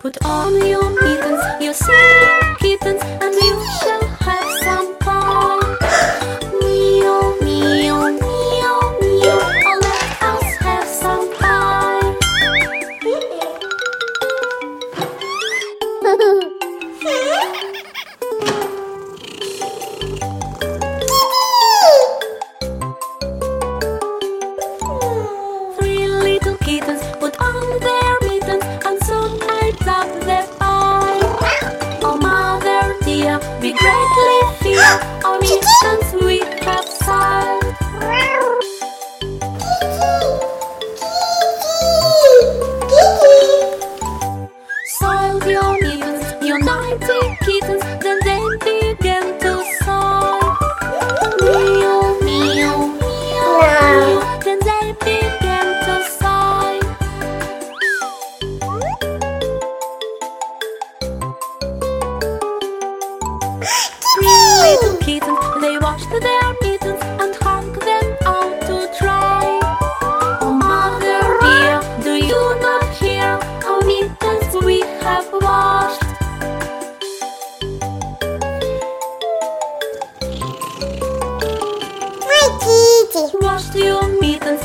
Put on your mittens, you silly kittens, and you shall have some fun. Meow, meow, meow, meow. Oh, let us have some fun. Three little kittens little kittens, they washed their mittens and hung them out to dry. Oh, mother dear, do you not hear how mittens we have washed? My kitty. Washed your mittens,